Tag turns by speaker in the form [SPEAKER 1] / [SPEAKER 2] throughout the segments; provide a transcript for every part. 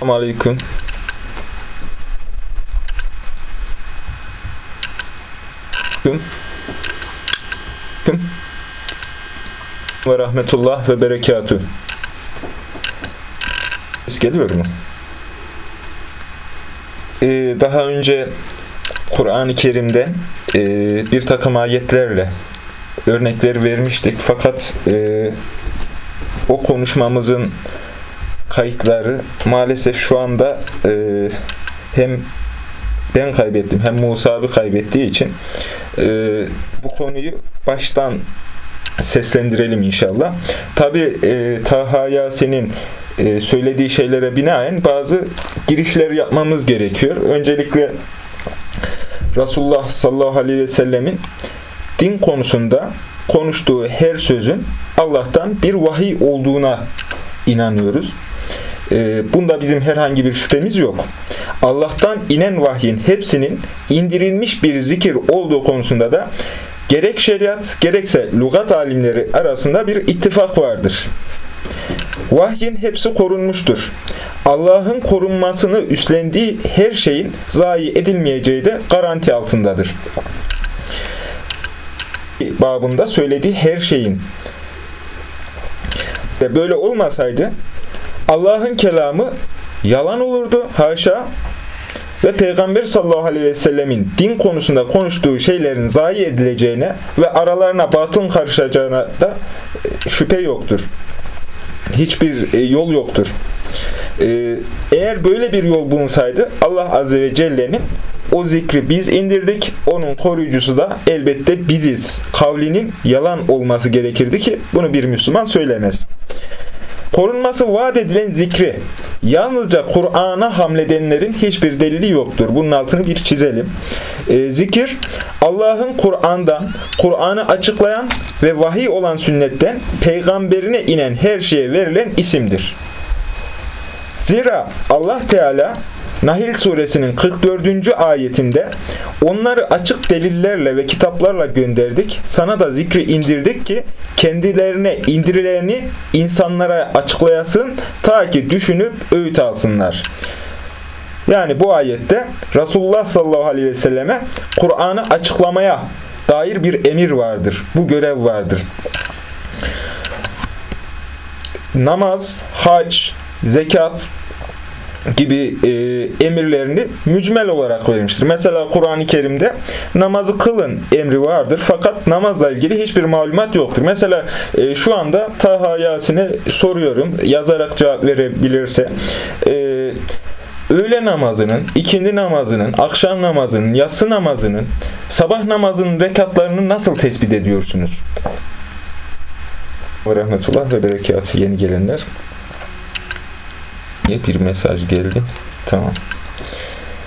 [SPEAKER 1] Aleyküm. Aleyküm. Aleyküm. Ve rahmetullah ve berekatü. Ses geliyor mu? Ee, daha önce Kur'an-ı Kerim'de e, bir takım ayetlerle örnekleri vermiştik. Fakat e, o konuşmamızın kayıtları maalesef şu anda e, hem ben kaybettim hem Musa abi kaybettiği için e, bu konuyu baştan seslendirelim inşallah. Tabi e, Taha Yasin'in e, söylediği şeylere binaen bazı girişler yapmamız gerekiyor. Öncelikle Resulullah sallallahu aleyhi ve sellemin din konusunda konuştuğu her sözün Allah'tan bir vahiy olduğuna inanıyoruz. E, bunda bizim herhangi bir şüphemiz yok. Allah'tan inen vahyin hepsinin indirilmiş bir zikir olduğu konusunda da gerek şeriat gerekse lügat alimleri arasında bir ittifak vardır. Vahyin hepsi korunmuştur. Allah'ın korunmasını üstlendiği her şeyin zayi edilmeyeceği de garanti altındadır. Babında söylediği her şeyin de böyle olmasaydı Allah'ın kelamı yalan olurdu. Haşa ve Peygamber sallallahu aleyhi ve sellemin din konusunda konuştuğu şeylerin zayi edileceğine ve aralarına batıl karışacağına da e, şüphe yoktur. Hiçbir e, yol yoktur. E, eğer böyle bir yol bulunsaydı Allah azze ve celle'nin o zikri biz indirdik, onun koruyucusu da elbette biziz. Kavlinin yalan olması gerekirdi ki bunu bir Müslüman söylemez. Korunması vaat edilen zikri yalnızca Kur'an'a hamledenlerin hiçbir delili yoktur. Bunun altını bir çizelim. E, zikir Allah'ın Kur'an'dan, Kur'an'ı açıklayan ve vahiy olan sünnetten peygamberine inen her şeye verilen isimdir. Zira Allah Teala Nahil suresinin 44. ayetinde onları açık delillerle ve kitaplarla gönderdik. Sana da zikri indirdik ki kendilerine indirileni insanlara açıklayasın ta ki düşünüp öğüt alsınlar. Yani bu ayette Resulullah sallallahu aleyhi ve selleme Kur'an'ı açıklamaya dair bir emir vardır. Bu görev vardır. Namaz, hac, zekat, gibi e, emirlerini mücmel olarak vermiştir. Mesela Kur'an-ı Kerim'de namazı kılın emri vardır fakat namazla ilgili hiçbir malumat yoktur. Mesela e, şu anda Taha Yasin'e soruyorum yazarak cevap verebilirse e, öğle namazının, ikindi namazının, akşam namazının, yatsı namazının, sabah namazının rekatlarını nasıl tespit ediyorsunuz? Ve rahmetullah ve berekatü yeni gelenler bir mesaj geldi. Tamam.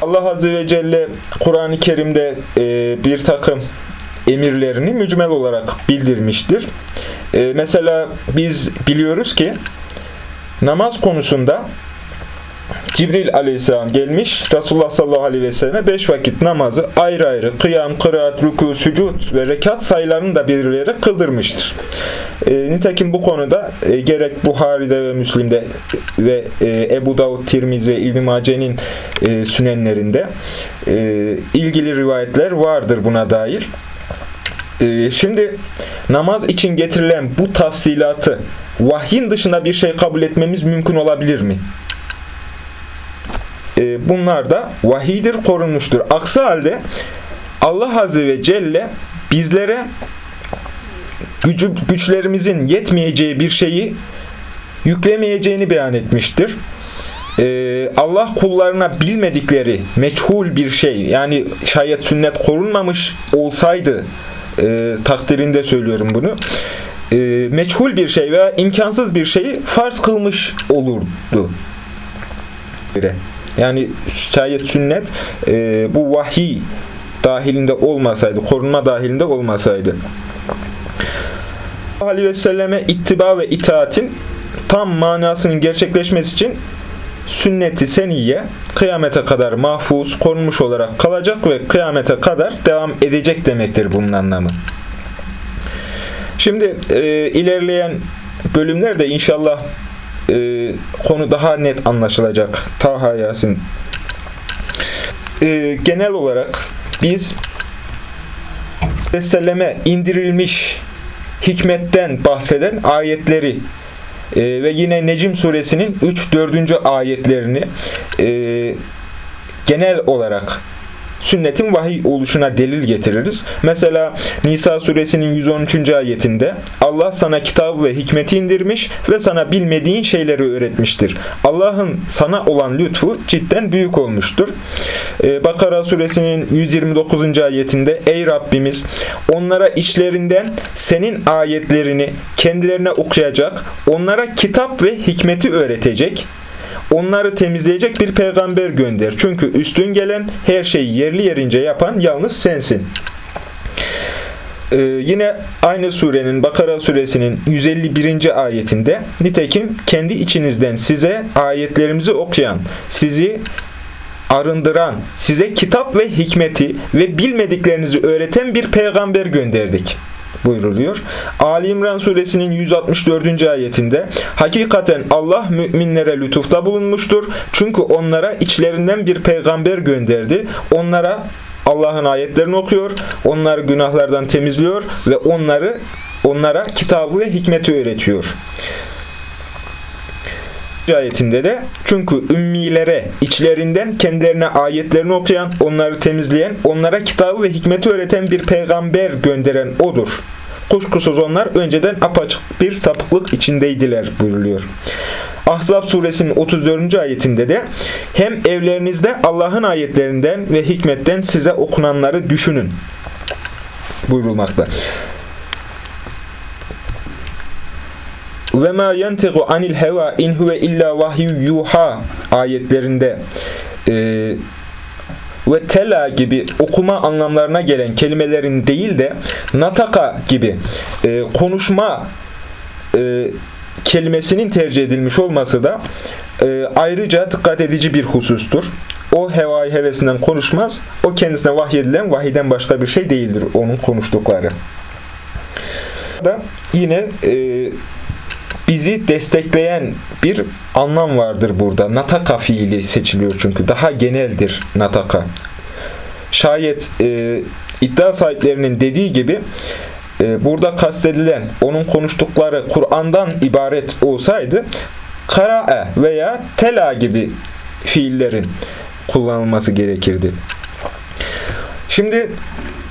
[SPEAKER 1] Allah Azze ve Celle Kur'an-ı Kerim'de e, bir takım emirlerini mücmel olarak bildirmiştir. E, mesela biz biliyoruz ki namaz konusunda Cibril aleyhisselam gelmiş Resulullah sallallahu aleyhi ve selleme beş vakit namazı ayrı ayrı kıyam, kıraat, ruku, sücud ve rekat sayılarını da belirleyerek kıldırmıştır. E, nitekim bu konuda e, gerek Buhari'de ve Müslim'de ve e, Ebu Davud, Tirmiz ve İbn-i Mace'nin e, sünenlerinde e, ilgili rivayetler vardır buna dair. E, şimdi namaz için getirilen bu tafsilatı vahyin dışında bir şey kabul etmemiz mümkün olabilir mi? E, bunlar da vahidir, korunmuştur. Aksi halde Allah Azze ve Celle bizlere gücü, güçlerimizin yetmeyeceği bir şeyi yüklemeyeceğini beyan etmiştir. Ee, Allah kullarına bilmedikleri meçhul bir şey yani şayet sünnet korunmamış olsaydı e, takdirinde söylüyorum bunu e, meçhul bir şey veya imkansız bir şeyi farz kılmış olurdu. Yani şayet sünnet e, bu vahiy dahilinde olmasaydı, korunma dahilinde olmasaydı. Aleyhi ve selleme ittiba ve itaatin tam manasının gerçekleşmesi için sünneti seniye kıyamete kadar mahfuz, korunmuş olarak kalacak ve kıyamete kadar devam edecek demektir bunun anlamı. Şimdi e, ilerleyen bölümlerde inşallah e, konu daha net anlaşılacak. Taha Yasin. E, genel olarak biz Vesselam'e indirilmiş hikmetten bahseden ayetleri e, ve yine Necim suresinin 3-4. ayetlerini e, genel olarak sünnetin vahiy oluşuna delil getiririz. Mesela Nisa suresinin 113. ayetinde Allah sana kitabı ve hikmeti indirmiş ve sana bilmediğin şeyleri öğretmiştir. Allah'ın sana olan lütfu cidden büyük olmuştur. Ee, Bakara suresinin 129. ayetinde Ey Rabbimiz onlara işlerinden senin ayetlerini kendilerine okuyacak, onlara kitap ve hikmeti öğretecek onları temizleyecek bir peygamber gönder. Çünkü üstün gelen her şeyi yerli yerince yapan yalnız sensin. Ee, yine aynı surenin Bakara suresinin 151. ayetinde nitekim kendi içinizden size ayetlerimizi okuyan, sizi arındıran, size kitap ve hikmeti ve bilmediklerinizi öğreten bir peygamber gönderdik buyruluyor. Ali İmran suresinin 164. ayetinde Hakikaten Allah müminlere lütufta bulunmuştur. Çünkü onlara içlerinden bir peygamber gönderdi. Onlara Allah'ın ayetlerini okuyor, onları günahlardan temizliyor ve onları onlara kitabı ve hikmeti öğretiyor ayetinde de çünkü ümmilere içlerinden kendilerine ayetlerini okuyan, onları temizleyen, onlara kitabı ve hikmeti öğreten bir peygamber gönderen odur. Kuşkusuz onlar önceden apaçık bir sapıklık içindeydiler buyuruluyor. Ahzab suresinin 34. ayetinde de hem evlerinizde Allah'ın ayetlerinden ve hikmetten size okunanları düşünün buyurulmakta. Ve ma yentiqu anil heva in huve illa vahyu yuha ayetlerinde e, ve tela gibi okuma anlamlarına gelen kelimelerin değil de nataka gibi e, konuşma e, kelimesinin tercih edilmiş olması da e, ayrıca dikkat edici bir husustur. O hevai hevesinden konuşmaz. O kendisine vahyedilen vahiden başka bir şey değildir onun konuştukları. Da yine e, bizi destekleyen bir anlam vardır burada. Nataka fiili seçiliyor çünkü. Daha geneldir nataka. Şayet e, iddia sahiplerinin dediği gibi e, burada kastedilen onun konuştukları Kur'an'dan ibaret olsaydı kara'e veya tela gibi fiillerin kullanılması gerekirdi. Şimdi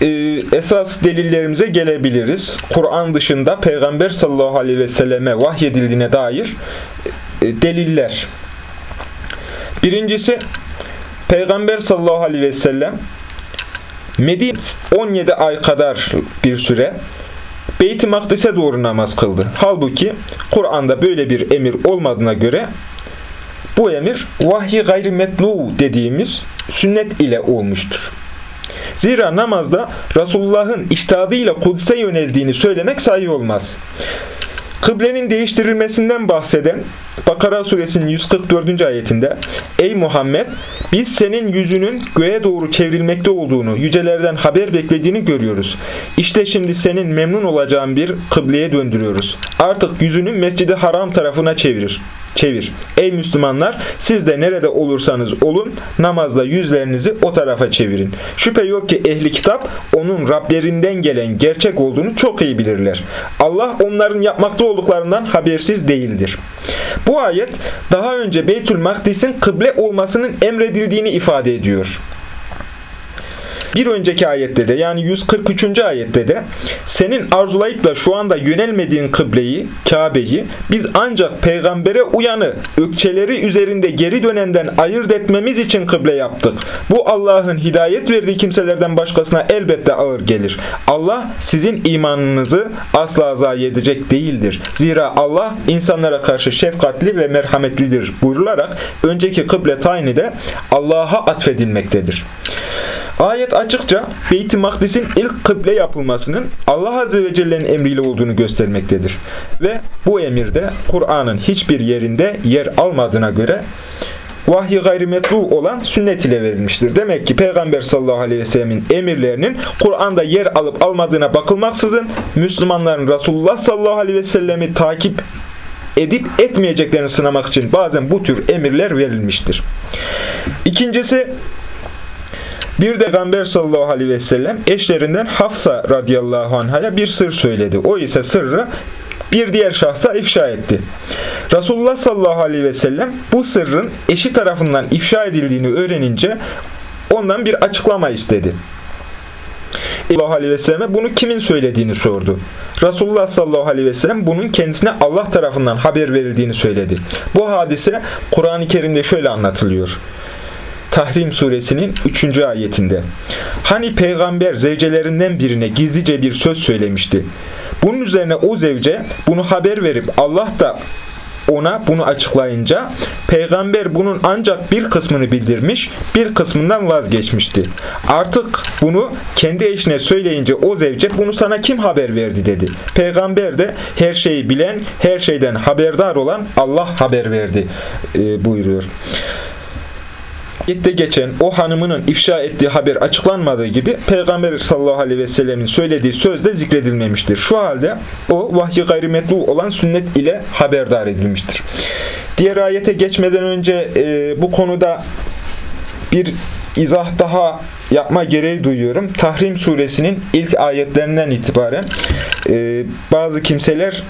[SPEAKER 1] e, esas delillerimize gelebiliriz. Kur'an dışında Peygamber sallallahu aleyhi ve selleme vahyedildiğine dair e, deliller. Birincisi Peygamber sallallahu aleyhi ve sellem Medine 17 ay kadar bir süre Beyt-i Makdis'e doğru namaz kıldı. Halbuki Kur'an'da böyle bir emir olmadığına göre bu emir vahyi gayrimetlu dediğimiz sünnet ile olmuştur. Zira namazda Resulullah'ın iştihadıyla Kudüs'e yöneldiğini söylemek sahih olmaz. Kıblenin değiştirilmesinden bahseden Bakara suresinin 144. ayetinde Ey Muhammed biz senin yüzünün göğe doğru çevrilmekte olduğunu, yücelerden haber beklediğini görüyoruz. İşte şimdi senin memnun olacağın bir kıbleye döndürüyoruz. Artık yüzünü mescidi haram tarafına çevirir çevir. Ey Müslümanlar siz de nerede olursanız olun namazla yüzlerinizi o tarafa çevirin. Şüphe yok ki ehli kitap onun Rablerinden gelen gerçek olduğunu çok iyi bilirler. Allah onların yapmakta olduklarından habersiz değildir. Bu ayet daha önce Beytül Makdis'in kıble olmasının emredildiğini ifade ediyor. Bir önceki ayette de yani 143. ayette de senin arzulayıp da şu anda yönelmediğin kıbleyi, Kabe'yi biz ancak peygambere uyanı, ökçeleri üzerinde geri dönenden ayırt etmemiz için kıble yaptık. Bu Allah'ın hidayet verdiği kimselerden başkasına elbette ağır gelir. Allah sizin imanınızı asla zayi edecek değildir. Zira Allah insanlara karşı şefkatli ve merhametlidir buyrularak önceki kıble tayini de Allah'a atfedilmektedir. Ayet açıkça Beyt-i Makdis'in ilk kıble yapılmasının Allah Azze ve Celle'nin emriyle olduğunu göstermektedir. Ve bu emirde Kur'an'ın hiçbir yerinde yer almadığına göre vahyi gayrimetlu olan sünnet ile verilmiştir. Demek ki Peygamber sallallahu aleyhi ve sellemin emirlerinin Kur'an'da yer alıp almadığına bakılmaksızın Müslümanların Resulullah sallallahu aleyhi ve sellemi takip edip etmeyeceklerini sınamak için bazen bu tür emirler verilmiştir. İkincisi bir de Peygamber sallallahu aleyhi ve sellem eşlerinden Hafsa radıyallahu anh'a bir sır söyledi. O ise sırrı bir diğer şahsa ifşa etti. Resulullah sallallahu aleyhi ve sellem bu sırrın eşi tarafından ifşa edildiğini öğrenince ondan bir açıklama istedi. Allah aleyhi ve selleme bunu kimin söylediğini sordu. Resulullah sallallahu aleyhi ve sellem bunun kendisine Allah tarafından haber verildiğini söyledi. Bu hadise Kur'an-ı Kerim'de şöyle anlatılıyor. Tahrim suresinin 3. ayetinde. Hani peygamber zevcelerinden birine gizlice bir söz söylemişti. Bunun üzerine o zevce bunu haber verip Allah da ona bunu açıklayınca peygamber bunun ancak bir kısmını bildirmiş, bir kısmından vazgeçmişti. Artık bunu kendi eşine söyleyince o zevce bunu sana kim haber verdi dedi. Peygamber de her şeyi bilen, her şeyden haberdar olan Allah haber verdi e, buyuruyor ayette geçen o hanımının ifşa ettiği haber açıklanmadığı gibi Peygamber sallallahu aleyhi ve sellemin söylediği söz de zikredilmemiştir. Şu halde o vahyi gayrimetlu olan sünnet ile haberdar edilmiştir. Diğer ayete geçmeden önce e, bu konuda bir izah daha yapma gereği duyuyorum. Tahrim suresinin ilk ayetlerinden itibaren e, bazı kimseler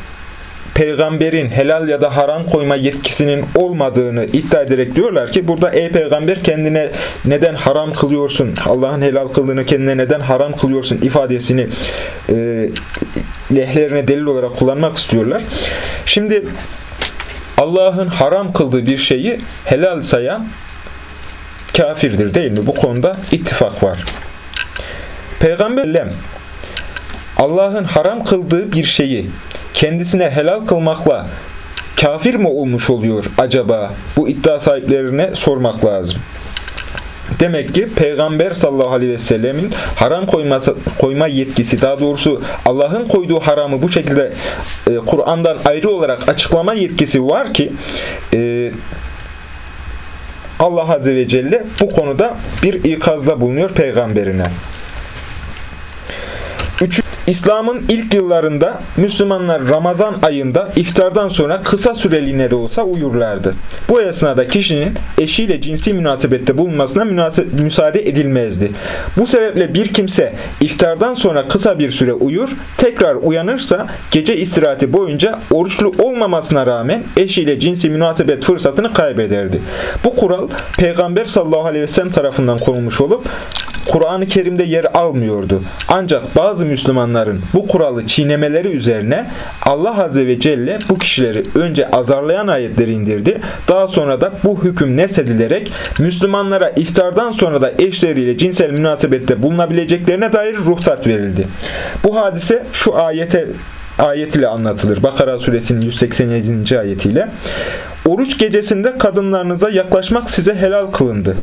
[SPEAKER 1] peygamberin helal ya da haram koyma yetkisinin olmadığını iddia ederek diyorlar ki burada ey peygamber kendine neden haram kılıyorsun, Allah'ın helal kıldığını kendine neden haram kılıyorsun ifadesini e, lehlerine delil olarak kullanmak istiyorlar. Şimdi Allah'ın haram kıldığı bir şeyi helal sayan kafirdir değil mi? Bu konuda ittifak var. Peygamberlem Allah'ın haram kıldığı bir şeyi kendisine helal kılmakla kafir mi olmuş oluyor acaba? Bu iddia sahiplerine sormak lazım. Demek ki Peygamber sallallahu aleyhi ve sellemin haram koyması, koyma yetkisi, daha doğrusu Allah'ın koyduğu haramı bu şekilde e, Kur'an'dan ayrı olarak açıklama yetkisi var ki e, Allah Azze ve Celle bu konuda bir ikazda bulunuyor peygamberine. Üç, İslam'ın ilk yıllarında Müslümanlar Ramazan ayında iftardan sonra kısa süreliğine de olsa uyurlardı. Bu esnada kişinin eşiyle cinsi münasebette bulunmasına müsaade edilmezdi. Bu sebeple bir kimse iftardan sonra kısa bir süre uyur, tekrar uyanırsa gece istirahati boyunca oruçlu olmamasına rağmen eşiyle cinsi münasebet fırsatını kaybederdi. Bu kural Peygamber sallallahu aleyhi ve sellem tarafından konulmuş olup Kur'an-ı Kerim'de yer almıyordu. Ancak bazı Müslümanların bu kuralı çiğnemeleri üzerine Allah Azze ve Celle bu kişileri önce azarlayan ayetleri indirdi. Daha sonra da bu hüküm nesedilerek Müslümanlara iftardan sonra da eşleriyle cinsel münasebette bulunabileceklerine dair ruhsat verildi. Bu hadise şu ayete ayet ile anlatılır. Bakara suresinin 187. ayetiyle. Oruç gecesinde kadınlarınıza yaklaşmak size helal kılındı.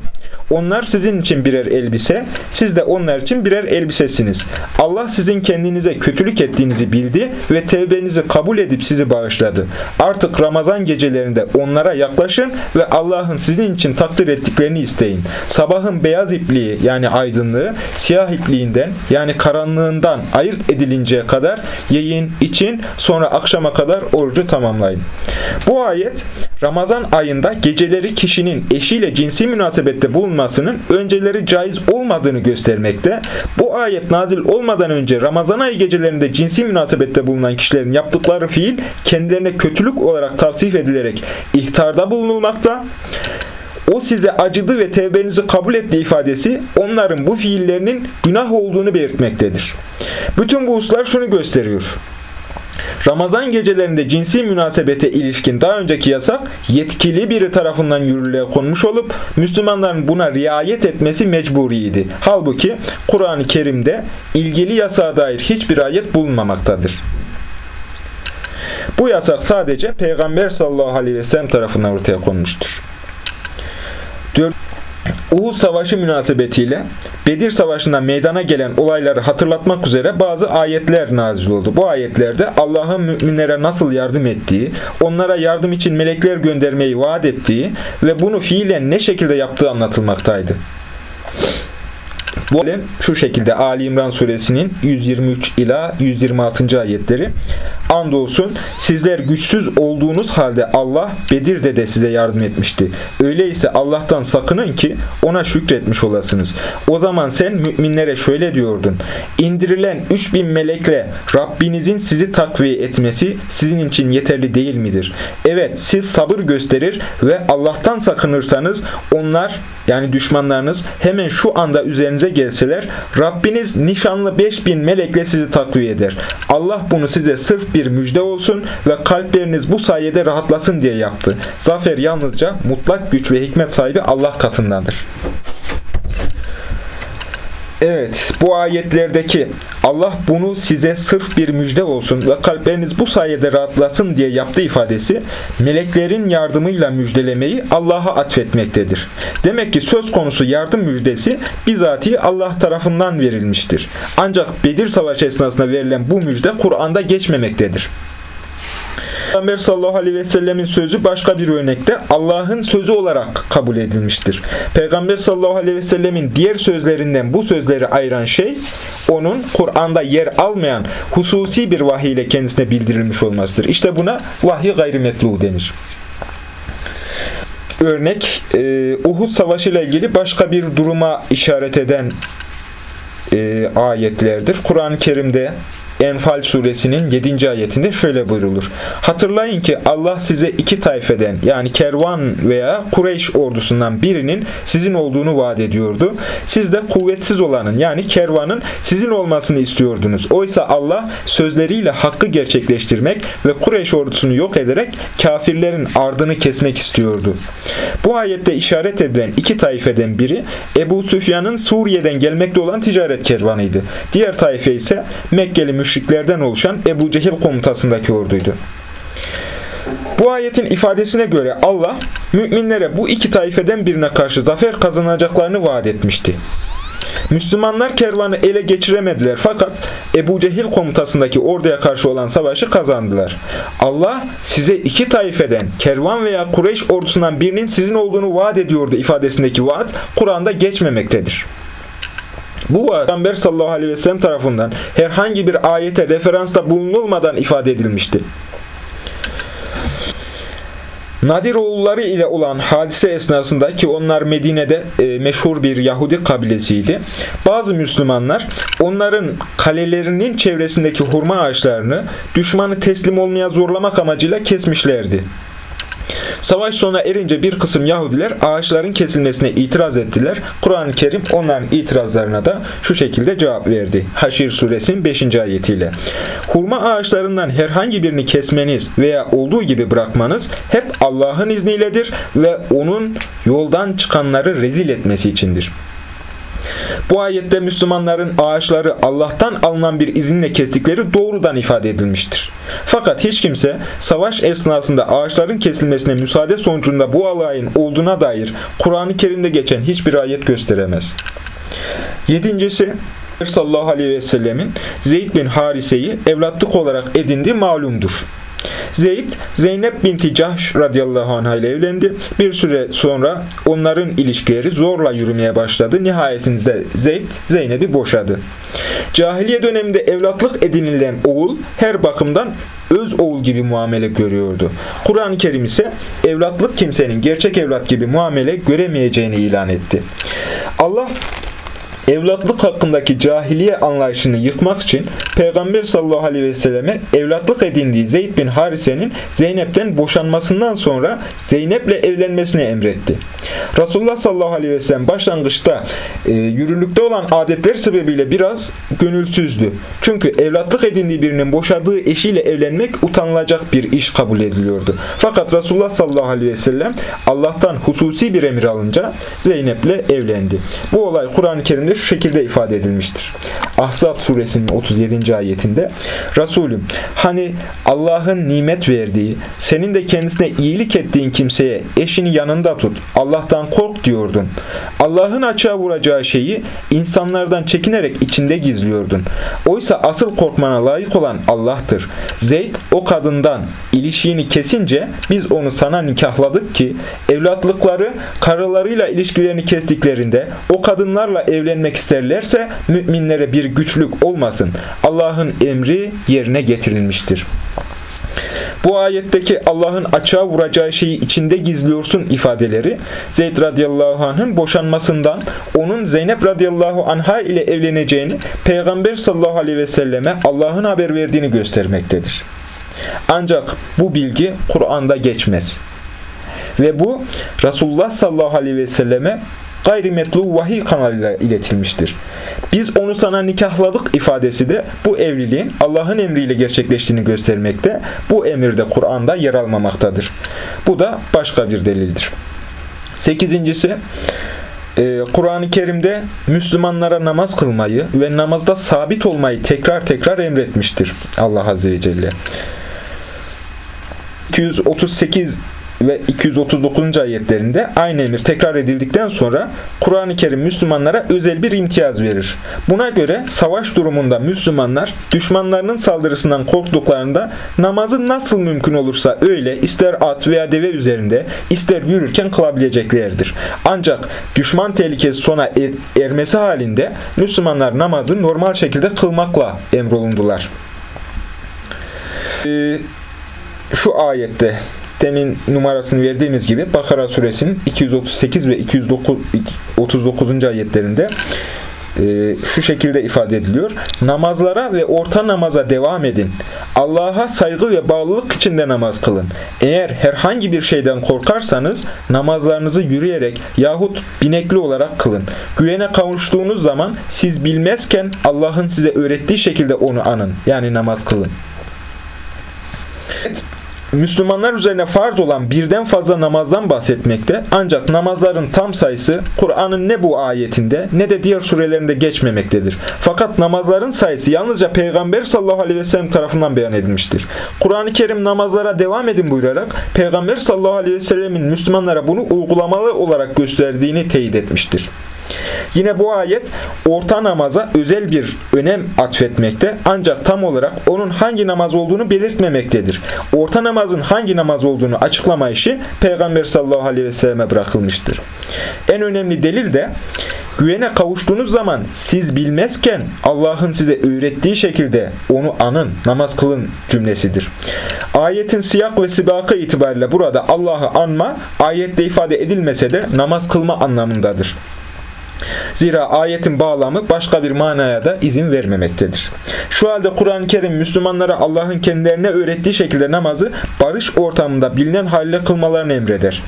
[SPEAKER 1] Onlar sizin için birer elbise, siz de onlar için birer elbisesiniz. Allah sizin kendinize kötülük ettiğinizi bildi ve tevbenizi kabul edip sizi bağışladı. Artık Ramazan gecelerinde onlara yaklaşın ve Allah'ın sizin için takdir ettiklerini isteyin. Sabahın beyaz ipliği yani aydınlığı, siyah ipliğinden yani karanlığından ayırt edilinceye kadar yiyin, için, sonra akşama kadar orucu tamamlayın. Bu ayet Ramazan ayında geceleri kişinin eşiyle cinsi münasebette bulunmasının önceleri caiz olmadığını göstermekte. Bu ayet nazil olmadan önce Ramazan ayı gecelerinde cinsi münasebette bulunan kişilerin yaptıkları fiil kendilerine kötülük olarak tavsif edilerek ihtarda bulunulmakta. O size acıdı ve tevbenizi kabul etti ifadesi onların bu fiillerinin günah olduğunu belirtmektedir. Bütün bu hususlar şunu gösteriyor. Ramazan gecelerinde cinsi münasebete ilişkin daha önceki yasak yetkili biri tarafından yürürlüğe konmuş olup Müslümanların buna riayet etmesi mecburiydi. Halbuki Kur'an-ı Kerim'de ilgili yasağa dair hiçbir ayet bulunmamaktadır. Bu yasak sadece Peygamber sallallahu aleyhi ve sellem tarafından ortaya konmuştur. Diyor, Uhud Savaşı münasebetiyle Bedir Savaşı'nda meydana gelen olayları hatırlatmak üzere bazı ayetler nazil oldu. Bu ayetlerde Allah'ın müminlere nasıl yardım ettiği, onlara yardım için melekler göndermeyi vaat ettiği ve bunu fiilen ne şekilde yaptığı anlatılmaktaydı. Bu alem şu şekilde Ali İmran suresinin 123 ila 126. ayetleri. andolsun sizler güçsüz olduğunuz halde Allah Bedir'de de size yardım etmişti. Öyleyse Allah'tan sakının ki ona şükretmiş olasınız. O zaman sen müminlere şöyle diyordun. İndirilen 3000 melekle Rabbinizin sizi takviye etmesi sizin için yeterli değil midir? Evet siz sabır gösterir ve Allah'tan sakınırsanız onlar yani düşmanlarınız hemen şu anda üzerinize gelseler Rabbiniz nişanlı 5000 melekle sizi takviye eder. Allah bunu size sırf bir müjde olsun ve kalpleriniz bu sayede rahatlasın diye yaptı. Zafer yalnızca mutlak güç ve hikmet sahibi Allah katındadır. Evet, bu ayetlerdeki Allah bunu size sırf bir müjde olsun ve kalpleriniz bu sayede rahatlasın diye yaptığı ifadesi meleklerin yardımıyla müjdelemeyi Allah'a atfetmektedir. Demek ki söz konusu yardım müjdesi bizatihi Allah tarafından verilmiştir. Ancak Bedir Savaşı esnasında verilen bu müjde Kur'an'da geçmemektedir. Peygamber sallallahu aleyhi ve sellemin sözü başka bir örnekte Allah'ın sözü olarak kabul edilmiştir. Peygamber sallallahu aleyhi ve sellemin diğer sözlerinden bu sözleri ayıran şey onun Kur'an'da yer almayan hususi bir vahiy ile kendisine bildirilmiş olmasıdır. İşte buna vahiy gayrimetlu denir. Örnek e, Uhud Savaşı ile ilgili başka bir duruma işaret eden e, ayetlerdir. Kur'an-ı Kerim'de Enfal suresinin 7. ayetinde şöyle buyrulur. Hatırlayın ki Allah size iki tayfeden yani kervan veya Kureyş ordusundan birinin sizin olduğunu vaat ediyordu. Siz de kuvvetsiz olanın yani kervanın sizin olmasını istiyordunuz. Oysa Allah sözleriyle hakkı gerçekleştirmek ve Kureyş ordusunu yok ederek kafirlerin ardını kesmek istiyordu. Bu ayette işaret edilen iki tayfeden biri Ebu Süfyan'ın Suriye'den gelmekte olan ticaret kervanıydı. Diğer tayfe ise Mekkeli müşriklerden oluşan Ebu Cehil komutasındaki orduydu. Bu ayetin ifadesine göre Allah müminlere bu iki taifeden birine karşı zafer kazanacaklarını vaat etmişti. Müslümanlar kervanı ele geçiremediler fakat Ebu Cehil komutasındaki orduya karşı olan savaşı kazandılar. Allah size iki taifeden kervan veya Kureyş ordusundan birinin sizin olduğunu vaat ediyordu ifadesindeki vaat Kur'an'da geçmemektedir. Bu Peygamber sallallahu aleyhi ve sellem tarafından herhangi bir ayete referansta bulunulmadan ifade edilmişti. Nadir oğulları ile olan hadise esnasında ki onlar Medine'de e, meşhur bir Yahudi kabilesiydi. Bazı Müslümanlar onların kalelerinin çevresindeki hurma ağaçlarını düşmanı teslim olmaya zorlamak amacıyla kesmişlerdi. Savaş sona erince bir kısım Yahudiler ağaçların kesilmesine itiraz ettiler. Kur'an-ı Kerim onların itirazlarına da şu şekilde cevap verdi. Haşir suresinin 5. ayetiyle. Hurma ağaçlarından herhangi birini kesmeniz veya olduğu gibi bırakmanız hep Allah'ın izniyledir ve onun yoldan çıkanları rezil etmesi içindir. Bu ayette Müslümanların ağaçları Allah'tan alınan bir izinle kestikleri doğrudan ifade edilmiştir. Fakat hiç kimse savaş esnasında ağaçların kesilmesine müsaade sonucunda bu alayın olduğuna dair Kur'an-ı Kerim'de geçen hiçbir ayet gösteremez. Yedincisi, sallallahu aleyhi ve sellemin Zeyd bin Harise'yi evlatlık olarak edindiği malumdur. Zeyd, Zeynep binti Cahş radıyallahu anh ile evlendi. Bir süre sonra onların ilişkileri zorla yürümeye başladı. Nihayetinde Zeyd, Zeynep'i boşadı. Cahiliye döneminde evlatlık edinilen oğul her bakımdan öz oğul gibi muamele görüyordu. Kur'an-ı Kerim ise evlatlık kimsenin gerçek evlat gibi muamele göremeyeceğini ilan etti. Allah evlatlık hakkındaki cahiliye anlayışını yıkmak için Peygamber sallallahu aleyhi ve selleme evlatlık edindiği Zeyd bin Harise'nin Zeynep'ten boşanmasından sonra Zeynep'le evlenmesini emretti. Resulullah sallallahu aleyhi ve sellem başlangıçta e, yürürlükte olan adetler sebebiyle biraz gönülsüzdü. Çünkü evlatlık edindiği birinin boşadığı eşiyle evlenmek utanılacak bir iş kabul ediliyordu. Fakat Resulullah sallallahu aleyhi ve sellem Allah'tan hususi bir emir alınca Zeynep'le evlendi. Bu olay Kur'an-ı Kerim'de şu şekilde ifade edilmiştir. Ahzab suresinin 37. ayetinde Resulüm hani Allah'ın nimet verdiği, senin de kendisine iyilik ettiğin kimseye eşini yanında tut, Allah'tan kork diyordun. Allah'ın açığa vuracağı şeyi insanlardan çekinerek içinde gizliyordun. Oysa asıl korkmana layık olan Allah'tır. Zeyd o kadından ilişiğini kesince biz onu sana nikahladık ki evlatlıkları karılarıyla ilişkilerini kestiklerinde o kadınlarla evlenmek edinmek isterlerse müminlere bir güçlük olmasın. Allah'ın emri yerine getirilmiştir. Bu ayetteki Allah'ın açığa vuracağı şeyi içinde gizliyorsun ifadeleri Zeyd radıyallahu anh'ın boşanmasından onun Zeynep radıyallahu anha ile evleneceğini Peygamber sallallahu aleyhi ve selleme Allah'ın haber verdiğini göstermektedir. Ancak bu bilgi Kur'an'da geçmez. Ve bu Resulullah sallallahu aleyhi ve selleme gayrimetlu vahiy kanalıyla iletilmiştir. Biz onu sana nikahladık ifadesi de bu evliliğin Allah'ın emriyle gerçekleştiğini göstermekte. Bu emir de Kur'an'da yer almamaktadır. Bu da başka bir delildir. Sekizincisi, e, Kur'an-ı Kerim'de Müslümanlara namaz kılmayı ve namazda sabit olmayı tekrar tekrar emretmiştir Allah Azze ve Celle. 238 ve 239. ayetlerinde aynı emir tekrar edildikten sonra Kur'an-ı Kerim Müslümanlara özel bir imtiyaz verir. Buna göre savaş durumunda Müslümanlar düşmanlarının saldırısından korktuklarında namazı nasıl mümkün olursa öyle ister at veya deve üzerinde ister yürürken kılabileceklerdir. Ancak düşman tehlikesi sona er, ermesi halinde Müslümanlar namazı normal şekilde kılmakla emrolundular. Ee, şu ayette demin numarasını verdiğimiz gibi Bakara suresinin 238 ve 239. ayetlerinde e, şu şekilde ifade ediliyor. Namazlara ve orta namaza devam edin. Allah'a saygı ve bağlılık içinde namaz kılın. Eğer herhangi bir şeyden korkarsanız namazlarınızı yürüyerek yahut binekli olarak kılın. Güvene kavuştuğunuz zaman siz bilmezken Allah'ın size öğrettiği şekilde onu anın. Yani namaz kılın. Evet. Müslümanlar üzerine farz olan birden fazla namazdan bahsetmekte ancak namazların tam sayısı Kur'an'ın ne bu ayetinde ne de diğer surelerinde geçmemektedir. Fakat namazların sayısı yalnızca Peygamber sallallahu aleyhi ve sellem tarafından beyan edilmiştir. Kur'an-ı Kerim namazlara devam edin buyurarak Peygamber sallallahu aleyhi ve sellemin Müslümanlara bunu uygulamalı olarak gösterdiğini teyit etmiştir. Yine bu ayet orta namaza özel bir önem atfetmekte ancak tam olarak onun hangi namaz olduğunu belirtmemektedir. Orta namazın hangi namaz olduğunu açıklama işi Peygamber sallallahu aleyhi ve selleme bırakılmıştır. En önemli delil de güvene kavuştuğunuz zaman siz bilmezken Allah'ın size öğrettiği şekilde onu anın, namaz kılın cümlesidir. Ayetin siyak ve sibakı itibariyle burada Allah'ı anma ayette ifade edilmese de namaz kılma anlamındadır. Zira ayetin bağlamı başka bir manaya da izin vermemektedir. Şu halde Kur'an-ı Kerim Müslümanlara Allah'ın kendilerine öğrettiği şekilde namazı barış ortamında bilinen halde kılmalarını emreder.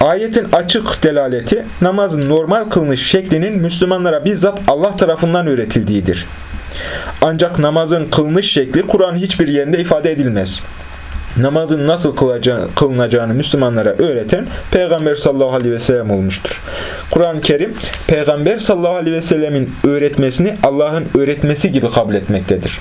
[SPEAKER 1] Ayetin açık delaleti namazın normal kılınış şeklinin Müslümanlara bizzat Allah tarafından öğretildiğidir. Ancak namazın kılınış şekli Kur'an hiçbir yerinde ifade edilmez namazın nasıl kılınacağını Müslümanlara öğreten Peygamber sallallahu aleyhi ve sellem olmuştur. Kur'an-ı Kerim Peygamber sallallahu aleyhi ve sellemin öğretmesini Allah'ın öğretmesi gibi kabul etmektedir.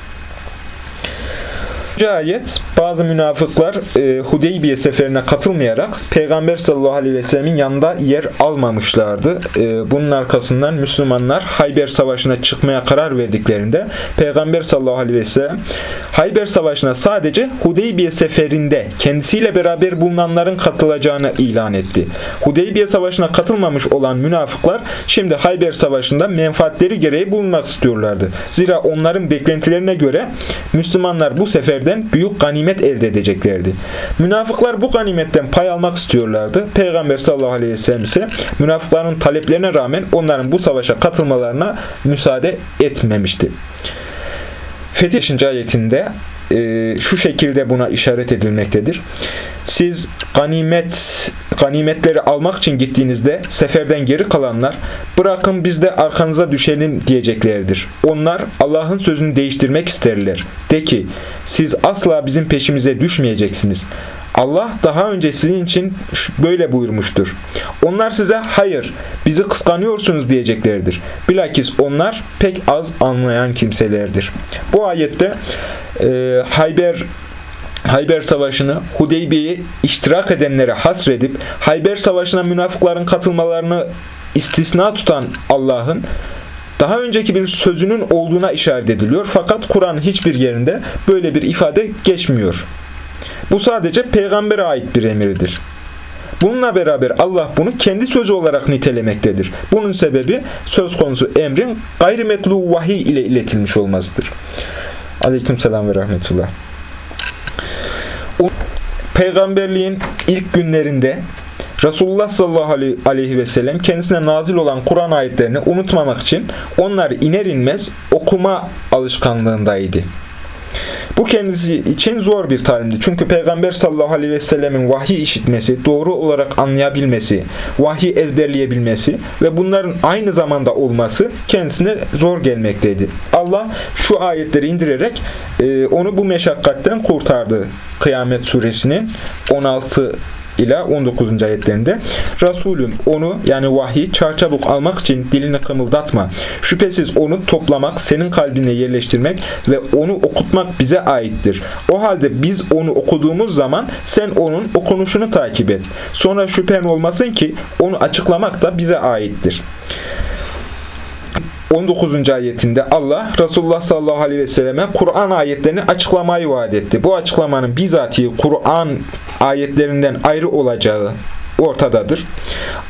[SPEAKER 1] Ayet bazı münafıklar e, Hudeybiye seferine katılmayarak Peygamber sallallahu aleyhi ve sellemin yanında yer almamışlardı. E, bunun arkasından Müslümanlar Hayber Savaşı'na çıkmaya karar verdiklerinde Peygamber sallallahu aleyhi ve sellem Hayber Savaşı'na sadece Hudeybiye seferinde kendisiyle beraber bulunanların katılacağını ilan etti. Hudeybiye Savaşı'na katılmamış olan münafıklar şimdi Hayber Savaşı'nda menfaatleri gereği bulunmak istiyorlardı. Zira onların beklentilerine göre Müslümanlar bu seferde ganimetten büyük ganimet elde edeceklerdi. Münafıklar bu ganimetten pay almak istiyorlardı. Peygamber sallallahu aleyhi ve sellem ise münafıkların taleplerine rağmen onların bu savaşa katılmalarına müsaade etmemişti. Fetih 5. ayetinde e, şu şekilde buna işaret edilmektedir. Siz ganimet ganimetleri almak için gittiğinizde seferden geri kalanlar bırakın biz de arkanıza düşelim diyeceklerdir. Onlar Allah'ın sözünü değiştirmek isterler. De ki siz asla bizim peşimize düşmeyeceksiniz. Allah daha önce sizin için böyle buyurmuştur. Onlar size hayır bizi kıskanıyorsunuz diyeceklerdir. Bilakis onlar pek az anlayan kimselerdir. Bu ayette e, Hayber Hayber Savaşı'nı Hudeybiye'yi iştirak edenlere hasredip Hayber Savaşı'na münafıkların katılmalarını istisna tutan Allah'ın daha önceki bir sözünün olduğuna işaret ediliyor. Fakat Kur'an hiçbir yerinde böyle bir ifade geçmiyor. Bu sadece peygambere ait bir emirdir. Bununla beraber Allah bunu kendi sözü olarak nitelemektedir. Bunun sebebi söz konusu emrin gayrimetlu vahiy ile iletilmiş olmasıdır. Aleyküm selam ve rahmetullah. Peygamberliğin ilk günlerinde Resulullah sallallahu aleyhi ve sellem kendisine nazil olan Kur'an ayetlerini unutmamak için onları iner inmez okuma alışkanlığındaydı. Bu kendisi için zor bir talimdi. Çünkü Peygamber sallallahu aleyhi ve sellemin vahiy işitmesi, doğru olarak anlayabilmesi, vahiy ezberleyebilmesi ve bunların aynı zamanda olması kendisine zor gelmekteydi. Allah şu ayetleri indirerek e, onu bu meşakkatten kurtardı. Kıyamet suresinin 16 ila 19. ayetlerinde Resulüm onu yani vahiy çarçabuk almak için dilini kımıldatma. Şüphesiz onu toplamak, senin kalbine yerleştirmek ve onu okutmak bize aittir. O halde biz onu okuduğumuz zaman sen onun okunuşunu takip et. Sonra şüphen olmasın ki onu açıklamak da bize aittir. 19. ayetinde Allah Resulullah sallallahu aleyhi ve selleme Kur'an ayetlerini açıklamayı vaat etti. Bu açıklamanın bizatihi Kur'an ayetlerinden ayrı olacağı ortadadır.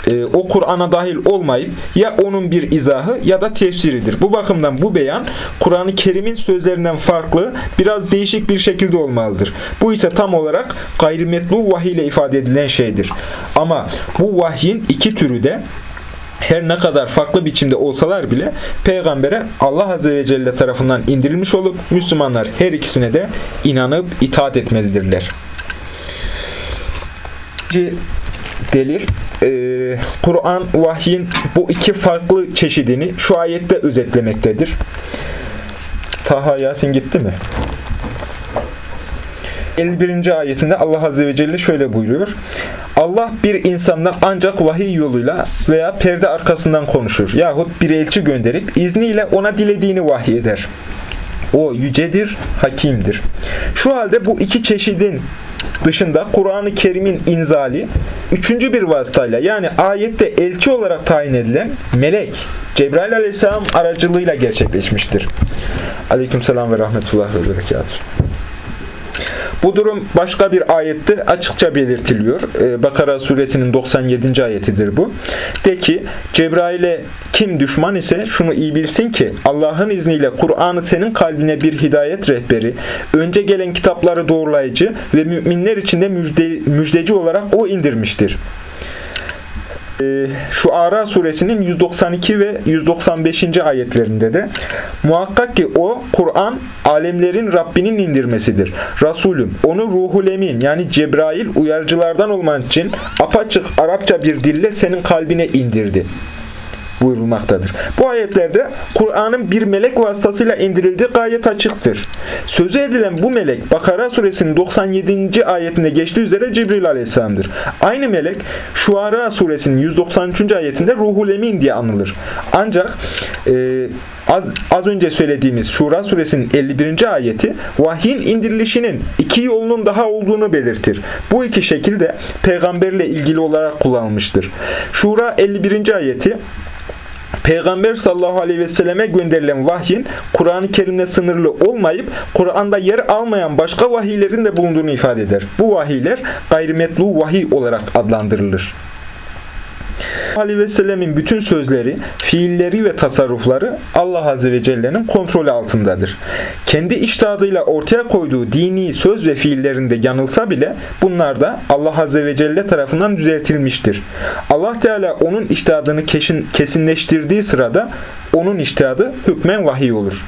[SPEAKER 1] Ee, o Kur'an'a dahil olmayıp ya onun bir izahı ya da tefsiridir. Bu bakımdan bu beyan Kur'an-ı Kerim'in sözlerinden farklı, biraz değişik bir şekilde olmalıdır. Bu ise tam olarak gayrimetlu vahiy ile ifade edilen şeydir. Ama bu vahyin iki türü de her ne kadar farklı biçimde olsalar bile peygambere Allah Azze ve Celle tarafından indirilmiş olup Müslümanlar her ikisine de inanıp itaat etmelidirler. delil e, Kur'an vahyin bu iki farklı çeşidini şu ayette özetlemektedir. Taha Yasin gitti mi? 51. ayetinde Allah Azze ve Celle şöyle buyuruyor. Allah bir insanla ancak vahiy yoluyla veya perde arkasından konuşur. Yahut bir elçi gönderip izniyle ona dilediğini vahiy eder. O yücedir, hakimdir. Şu halde bu iki çeşidin dışında Kur'an-ı Kerim'in inzali üçüncü bir vasıtayla yani ayette elçi olarak tayin edilen melek Cebrail aleyhisselam aracılığıyla gerçekleşmiştir. Aleykümselam ve rahmetullah ve berekatuhu. Bu durum başka bir ayette açıkça belirtiliyor. Ee, Bakara suresinin 97. ayetidir bu. De ki Cebrail'e kim düşman ise şunu iyi bilsin ki Allah'ın izniyle Kur'an'ı senin kalbine bir hidayet rehberi, önce gelen kitapları doğrulayıcı ve müminler içinde müjde, müjdeci olarak o indirmiştir. Ee, şu Ara suresinin 192 ve 195. ayetlerinde de muhakkak ki o Kur'an alemlerin Rabbinin indirmesidir. Resulüm onu ruhul emin yani Cebrail uyarıcılardan olman için apaçık Arapça bir dille senin kalbine indirdi buyurulmaktadır. Bu ayetlerde Kur'an'ın bir melek vasıtasıyla indirildiği gayet açıktır. Sözü edilen bu melek Bakara suresinin 97. ayetinde geçtiği üzere Cibril aleyhisselamdır. Aynı melek Şuara suresinin 193. ayetinde Ruhul Emin diye anılır. Ancak e, az, az önce söylediğimiz Şura suresinin 51. ayeti vahyin indirilişinin iki yolunun daha olduğunu belirtir. Bu iki şekilde peygamberle ilgili olarak kullanılmıştır. Şura 51. ayeti Peygamber sallallahu aleyhi ve selleme gönderilen vahyin Kur'an-ı Kerim'le sınırlı olmayıp Kur'an'da yer almayan başka vahiylerin de bulunduğunu ifade eder. Bu vahiyler gayrimetlu vahiy olarak adlandırılır. Aleyhi ve sellemin bütün sözleri, fiilleri ve tasarrufları Allah Azze ve Celle'nin kontrolü altındadır. Kendi iştihadıyla ortaya koyduğu dini söz ve fiillerinde yanılsa bile bunlar da Allah Azze ve Celle tarafından düzeltilmiştir. Allah Teala onun iştihadını kesin, kesinleştirdiği sırada onun iştihadı hükmen vahiy olur.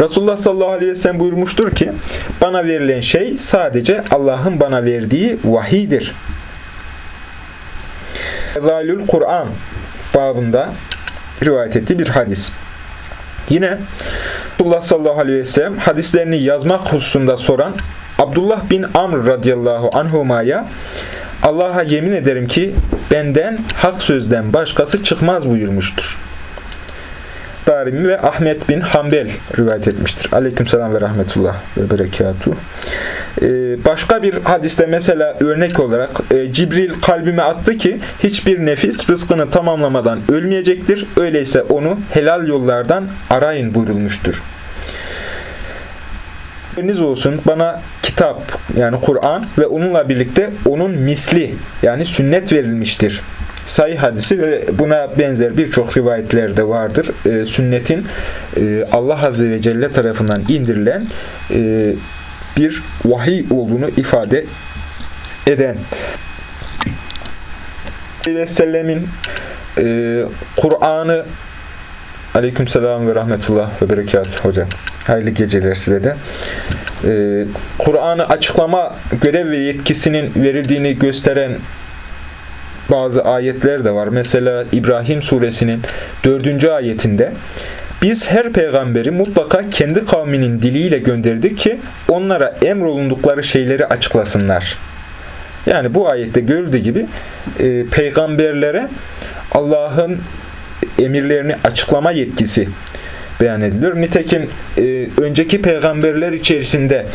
[SPEAKER 1] Resulullah sallallahu aleyhi ve sellem buyurmuştur ki, bana verilen şey sadece Allah'ın bana verdiği vahidir. Zalül Kur'an babında rivayet ettiği bir hadis. Yine Resulullah sallallahu aleyhi ve sellem hadislerini yazmak hususunda soran Abdullah bin Amr radıyallahu anhumaya Allah'a yemin ederim ki benden hak sözden başkası çıkmaz buyurmuştur. Darimi ve Ahmet bin Hanbel rivayet etmiştir. Aleykümselam ve rahmetullah ve berekatuhu. Ee, başka bir hadiste mesela örnek olarak e, Cibril kalbime attı ki hiçbir nefis rızkını tamamlamadan ölmeyecektir. Öyleyse onu helal yollardan arayın buyurulmuştur. Deniz olsun bana kitap yani Kur'an ve onunla birlikte onun misli yani sünnet verilmiştir sayı hadisi ve buna benzer birçok rivayetler de vardır. E, sünnetin e, Allah Azze ve Celle tarafından indirilen e, bir vahiy olduğunu ifade eden. Aleyhisselam'ın e, Kur'an'ı Aleykümselam ve rahmetullah ve berekat hocam. Hayırlı geceler size de. Ee, Kur'an'ı açıklama görev ve yetkisinin verildiğini gösteren bazı ayetler de var. Mesela İbrahim suresinin dördüncü ayetinde biz her peygamberi mutlaka kendi kavminin diliyle gönderdik ki onlara emrolundukları şeyleri açıklasınlar. Yani bu ayette görüldüğü gibi e, peygamberlere Allah'ın emirlerini açıklama yetkisi beyan ediliyor. Nitekim e, önceki peygamberler içerisinde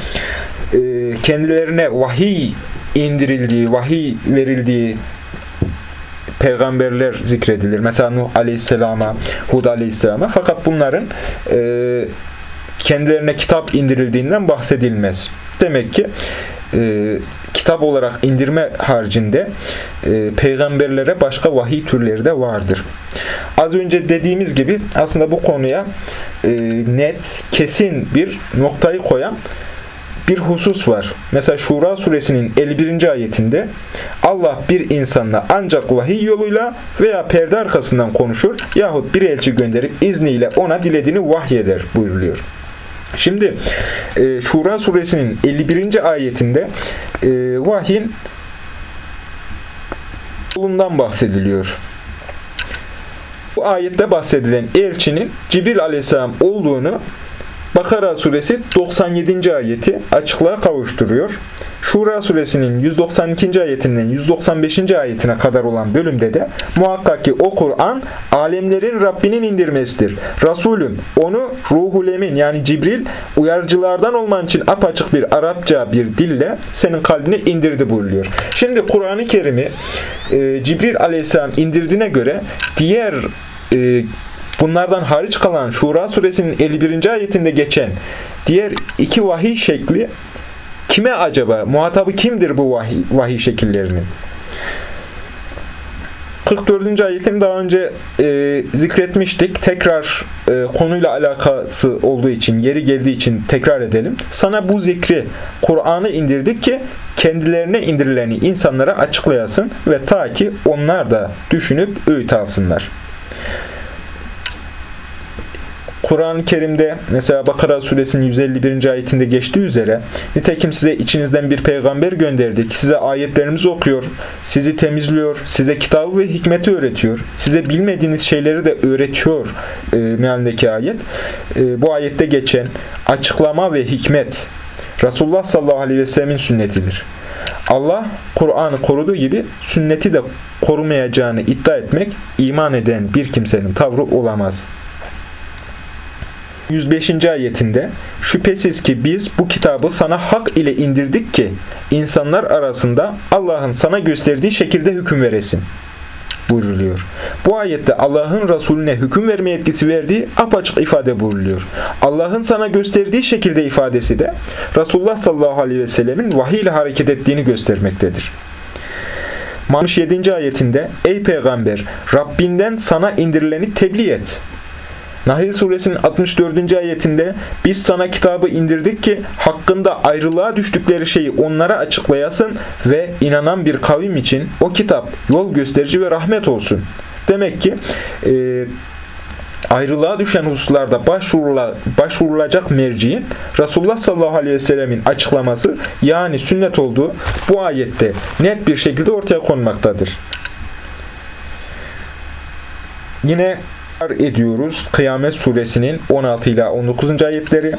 [SPEAKER 1] e, kendilerine vahiy indirildiği, vahiy verildiği peygamberler zikredilir. Mesela Nuh Aleyhisselam'a, Hud Aleyhisselam'a. Fakat bunların e, kendilerine kitap indirildiğinden bahsedilmez. Demek ki e, kitap olarak indirme haricinde e, peygamberlere başka vahiy türleri de vardır. Az önce dediğimiz gibi aslında bu konuya e, net, kesin bir noktayı koyan bir husus var. Mesela Şura suresinin 51. ayetinde Allah bir insanla ancak vahiy yoluyla veya perde arkasından konuşur yahut bir elçi gönderip izniyle ona dilediğini vahyeder buyuruluyor. Şimdi e, Şura suresinin 51. ayetinde e, vahyin yolundan bahsediliyor. Bu ayette bahsedilen elçinin Cibril aleyhisselam olduğunu Bakara suresi 97. ayeti açıklığa kavuşturuyor. Şura suresinin 192. ayetinden 195. ayetine kadar olan bölümde de muhakkak ki o Kur'an alemlerin Rabbinin indirmesidir. Resulüm onu ruhul emin yani Cibril uyarıcılardan olman için apaçık bir Arapça bir dille senin kalbine indirdi buyuruyor. Şimdi Kur'an-ı Kerim'i e, Cibril aleyhisselam indirdiğine göre diğer e, bunlardan hariç kalan Şura suresinin 51. ayetinde geçen diğer iki vahiy şekli Kime acaba? Muhatabı kimdir bu vahiy, vahiy şekillerinin? 44. ayetini daha önce e, zikretmiştik. Tekrar e, konuyla alakası olduğu için, yeri geldiği için tekrar edelim. Sana bu zikri, Kur'an'ı indirdik ki kendilerine indirileni insanlara açıklayasın ve ta ki onlar da düşünüp öğüt alsınlar. Kur'an-ı Kerim'de mesela Bakara suresinin 151. ayetinde geçtiği üzere nitekim size içinizden bir peygamber gönderdik. Size ayetlerimizi okuyor, sizi temizliyor, size kitabı ve hikmeti öğretiyor. Size bilmediğiniz şeyleri de öğretiyor e, mealindeki ayet. E, bu ayette geçen açıklama ve hikmet Resulullah sallallahu aleyhi ve sellemin sünnetidir. Allah Kur'an'ı koruduğu gibi sünneti de korumayacağını iddia etmek iman eden bir kimsenin tavrı olamaz. 105. ayetinde Şüphesiz ki biz bu kitabı sana hak ile indirdik ki insanlar arasında Allah'ın sana gösterdiği şekilde hüküm veresin buyruluyor. Bu ayette Allah'ın Resulüne hüküm verme yetkisi verdiği apaçık ifade buyruluyor. Allah'ın sana gösterdiği şekilde ifadesi de Resulullah sallallahu aleyhi ve sellemin vahiy ile hareket ettiğini göstermektedir. 67. ayetinde Ey peygamber Rabbinden sana indirileni tebliğ et. Nahil suresinin 64. ayetinde biz sana kitabı indirdik ki hakkında ayrılığa düştükleri şeyi onlara açıklayasın ve inanan bir kavim için o kitap yol gösterici ve rahmet olsun. Demek ki e, ayrılığa düşen hususlarda başvurula, başvurulacak merciğin Resulullah sallallahu aleyhi ve sellemin açıklaması yani sünnet olduğu bu ayette net bir şekilde ortaya konmaktadır. Yine ediyoruz. Kıyamet suresinin 16 ile 19. ayetleri.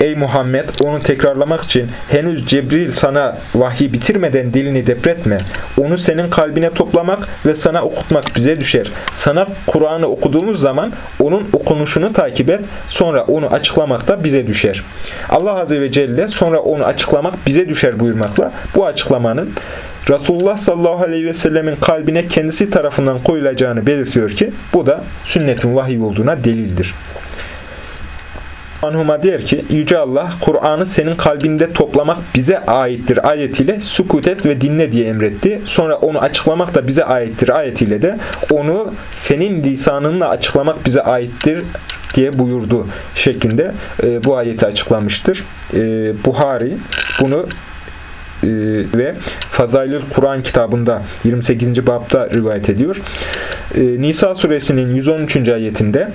[SPEAKER 1] Ey Muhammed onu tekrarlamak için henüz Cebril sana vahyi bitirmeden dilini depretme. Onu senin kalbine toplamak ve sana okutmak bize düşer. Sana Kur'an'ı okuduğumuz zaman onun okunuşunu takip et. Sonra onu açıklamak da bize düşer. Allah Azze ve Celle sonra onu açıklamak bize düşer buyurmakla bu açıklamanın Resulullah sallallahu aleyhi ve sellemin kalbine kendisi tarafından koyulacağını belirtiyor ki bu da sünnetin vahiy olduğuna delildir. Anhuma der ki Yüce Allah Kur'an'ı senin kalbinde toplamak bize aittir ayetiyle sukut et ve dinle diye emretti. Sonra onu açıklamak da bize aittir ayetiyle de onu senin lisanınla açıklamak bize aittir diye buyurdu şeklinde e, bu ayeti açıklamıştır. E, Buhari bunu ve Fazailül Kur'an kitabında 28. babda rivayet ediyor. E, Nisa suresinin 113. ayetinde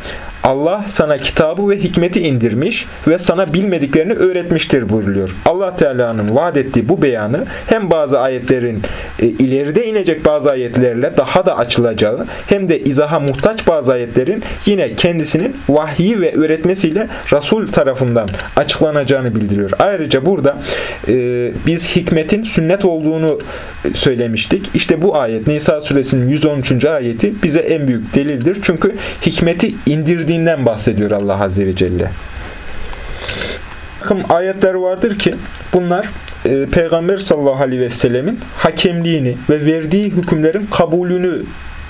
[SPEAKER 1] Allah sana kitabı ve hikmeti indirmiş ve sana bilmediklerini öğretmiştir buyuruluyor. Allah Teala'nın vaat ettiği bu beyanı hem bazı ayetlerin e, ileride inecek bazı ayetlerle daha da açılacağı hem de izaha muhtaç bazı ayetlerin yine kendisinin vahyi ve öğretmesiyle Resul tarafından açıklanacağını bildiriyor. Ayrıca burada e, biz hikmetin sünnet olduğunu söylemiştik. İşte bu ayet Nisa suresinin 113. ayeti bize en büyük delildir. Çünkü hikmeti indirdiğinden bahsediyor Allah Azze ve Celle. Bakın ayetler vardır ki bunlar e, Peygamber sallallahu aleyhi ve sellemin hakemliğini ve verdiği hükümlerin kabulünü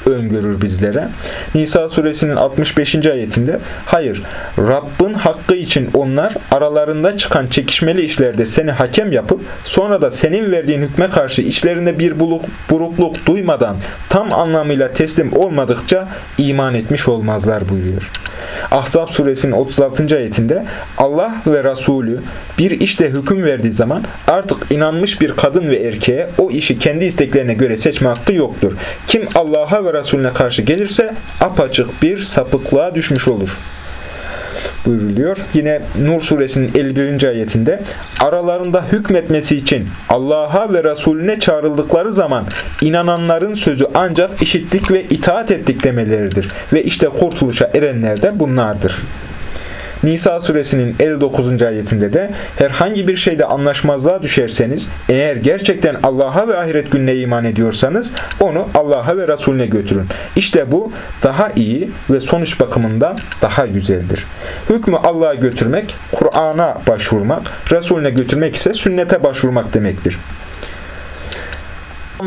[SPEAKER 1] öngörür bizlere. Nisa suresinin 65. ayetinde hayır Rabbin hakkı için onlar aralarında çıkan çekişmeli işlerde seni hakem yapıp sonra da senin verdiğin hükme karşı içlerinde bir buluk, burukluk duymadan tam anlamıyla teslim olmadıkça iman etmiş olmazlar buyuruyor. Ahzab suresinin 36. ayetinde Allah ve Resulü bir işte hüküm verdiği zaman artık inanmış bir kadın ve erkeğe o işi kendi isteklerine göre seçme hakkı yoktur. Kim Allah'a ve Resulüne karşı gelirse apaçık bir sapıklığa düşmüş olur buyuruluyor. Yine Nur suresinin 51. ayetinde aralarında hükmetmesi için Allah'a ve Resulüne çağrıldıkları zaman inananların sözü ancak işittik ve itaat ettik demeleridir. Ve işte kurtuluşa erenler de bunlardır. Nisa suresinin 59. ayetinde de herhangi bir şeyde anlaşmazlığa düşerseniz eğer gerçekten Allah'a ve ahiret gününe iman ediyorsanız onu Allah'a ve Resulüne götürün. İşte bu daha iyi ve sonuç bakımından daha güzeldir. Hükmü Allah'a götürmek, Kur'an'a başvurmak, Resulüne götürmek ise sünnete başvurmak demektir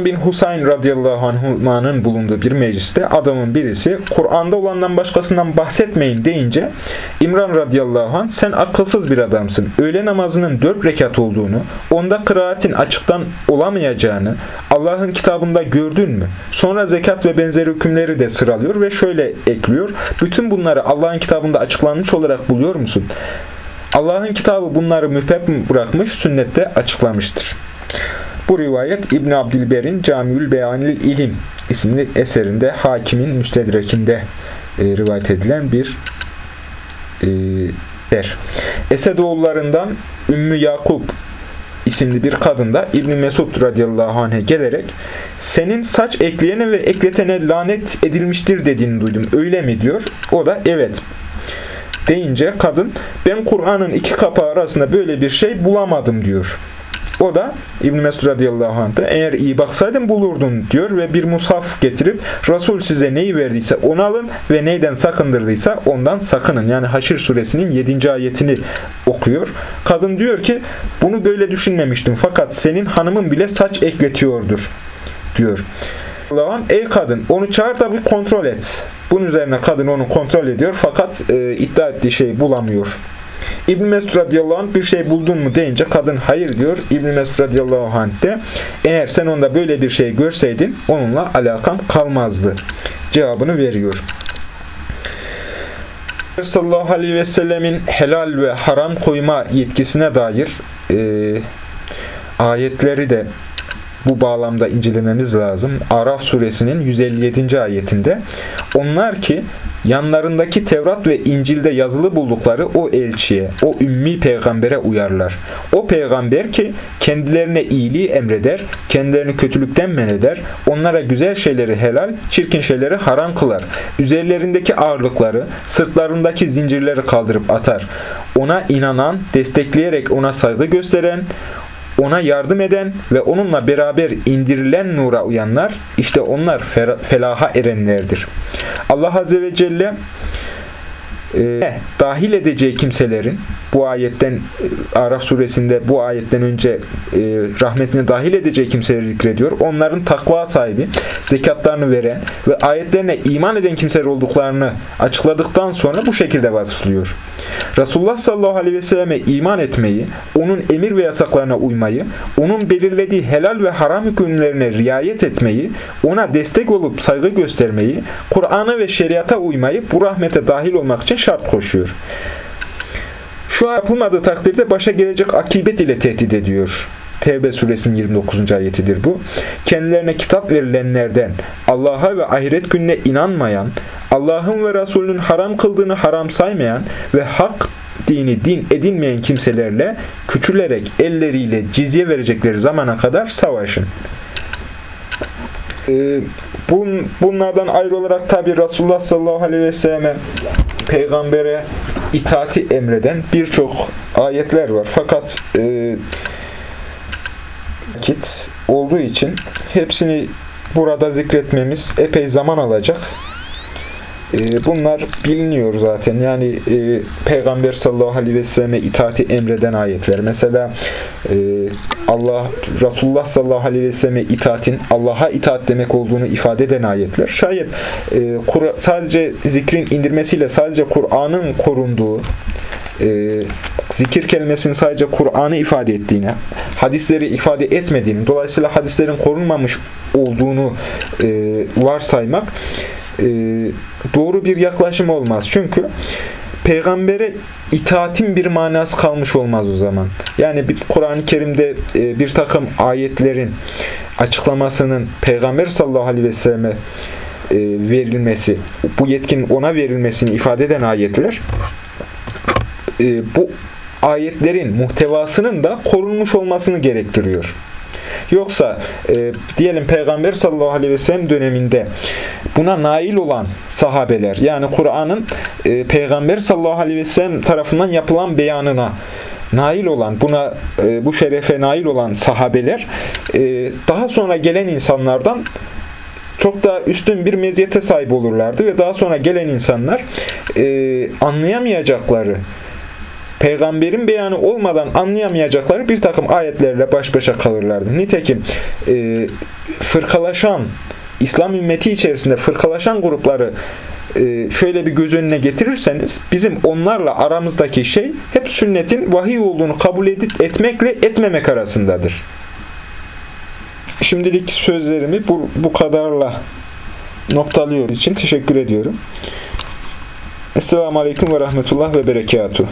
[SPEAKER 1] bin Husayn radıyallahu anh'ın bulunduğu bir mecliste adamın birisi Kur'an'da olandan başkasından bahsetmeyin deyince İmran radıyallahu anh sen akılsız bir adamsın. Öğle namazının dört rekat olduğunu, onda kıraatin açıktan olamayacağını Allah'ın kitabında gördün mü? Sonra zekat ve benzeri hükümleri de sıralıyor ve şöyle ekliyor. Bütün bunları Allah'ın kitabında açıklanmış olarak buluyor musun? Allah'ın kitabı bunları müpep bırakmış, sünnette açıklamıştır. Bu rivayet İbn Abdilber'in Camiül Beyanil İlim isimli eserinde Hakim'in Müstedrek'inde e, rivayet edilen bir e, der. Esedoğullarından Ümmü Yakup isimli bir kadın da İbn Mesud radıyallahu anh'e gelerek senin saç ekleyene ve ekletene lanet edilmiştir dediğini duydum. Öyle mi diyor? O da evet deyince kadın ben Kur'an'ın iki kapağı arasında böyle bir şey bulamadım diyor. O da İbn Mesud radıyallahu anh eğer iyi baksaydın bulurdun diyor ve bir mushaf getirip Resul size neyi verdiyse onu alın ve neyden sakındırdıysa ondan sakının. Yani Haşir suresinin 7. ayetini okuyor. Kadın diyor ki bunu böyle düşünmemiştim fakat senin hanımın bile saç ekletiyordur diyor. Allah'ın ey kadın onu çağır da bir kontrol et. Bunun üzerine kadın onu kontrol ediyor fakat e, iddia ettiği şeyi bulamıyor. İbn Mesud radıyallahu anh bir şey buldun mu deyince kadın hayır diyor. İbn Mesud radıyallahu anh de eğer sen onda böyle bir şey görseydin onunla alakam kalmazdı cevabını veriyor. sallallahu aleyhi ve sellemin helal ve haram koyma yetkisine dair e, ayetleri de bu bağlamda incelememiz lazım. Araf suresinin 157. ayetinde onlar ki yanlarındaki Tevrat ve İncil'de yazılı buldukları o elçiye, o ümmi peygambere uyarlar. O peygamber ki kendilerine iyiliği emreder, kendilerini kötülükten men eder, onlara güzel şeyleri helal, çirkin şeyleri haram kılar. Üzerlerindeki ağırlıkları, sırtlarındaki zincirleri kaldırıp atar. Ona inanan, destekleyerek ona saygı gösteren, ona yardım eden ve onunla beraber indirilen nura uyanlar, işte onlar felaha erenlerdir. Allah Azze ve Celle e, dahil edeceği kimselerin bu ayetten e, Araf suresinde bu ayetten önce e, rahmetine dahil edeceği kimseleri zikrediyor. Onların takva sahibi, zekatlarını veren ve ayetlerine iman eden kimseler olduklarını açıkladıktan sonra bu şekilde vasıflıyor. Resulullah sallallahu aleyhi ve selleme iman etmeyi, onun emir ve yasaklarına uymayı, onun belirlediği helal ve haram hükümlerine riayet etmeyi, ona destek olup saygı göstermeyi, Kur'an'a ve şeriata uymayı bu rahmete dahil olmak için şart koşuyor. Şu yapılmadığı takdirde başa gelecek akibet ile tehdit ediyor. Tevbe suresinin 29. ayetidir bu. Kendilerine kitap verilenlerden Allah'a ve ahiret gününe inanmayan, Allah'ın ve Resulünün haram kıldığını haram saymayan ve hak dini din edinmeyen kimselerle küçülerek elleriyle cizye verecekleri zamana kadar savaşın. Ee, bun, bunlardan ayrı olarak tabi Resulullah sallallahu aleyhi ve selleme peygambere itaati emreden birçok ayetler var. Fakat e, olduğu için hepsini burada zikretmemiz epey zaman alacak. E, bunlar biliniyor zaten. Yani e, Peygamber sallallahu aleyhi ve selleme itaati emreden ayetler. Mesela e, Allah Resulullah sallallahu aleyhi ve selleme itaatin Allah'a itaat demek olduğunu ifade eden ayetler. Şayet sadece zikrin indirmesiyle sadece Kur'an'ın korunduğu e, zikir kelimesinin sadece Kur'an'ı ifade ettiğini, hadisleri ifade etmediğini, dolayısıyla hadislerin korunmamış olduğunu e, varsaymak e, doğru bir yaklaşım olmaz. Çünkü peygambere itaatin bir manası kalmış olmaz o zaman. Yani Kur'an-ı Kerim'de e, bir takım ayetlerin açıklamasının peygamber sallallahu aleyhi ve selleme e, verilmesi, bu yetkinin ona verilmesini ifade eden ayetler e, bu ayetlerin muhtevasının da korunmuş olmasını gerektiriyor. Yoksa e, diyelim Peygamber sallallahu aleyhi ve sellem döneminde buna nail olan sahabeler yani Kur'an'ın e, Peygamber sallallahu aleyhi ve sellem tarafından yapılan beyanına nail olan, buna e, bu şerefe nail olan sahabeler e, daha sonra gelen insanlardan çok daha üstün bir meziyete sahip olurlardı ve daha sonra gelen insanlar e, anlayamayacakları peygamberin beyanı olmadan anlayamayacakları bir takım ayetlerle baş başa kalırlardı. Nitekim e, fırkalaşan, İslam ümmeti içerisinde fırkalaşan grupları e, şöyle bir göz önüne getirirseniz bizim onlarla aramızdaki şey hep sünnetin vahiy olduğunu kabul edip etmekle etmemek arasındadır. Şimdilik sözlerimi bu, bu kadarla noktalıyor için teşekkür ediyorum. Esselamu Aleyküm ve Rahmetullah ve Berekatuhu.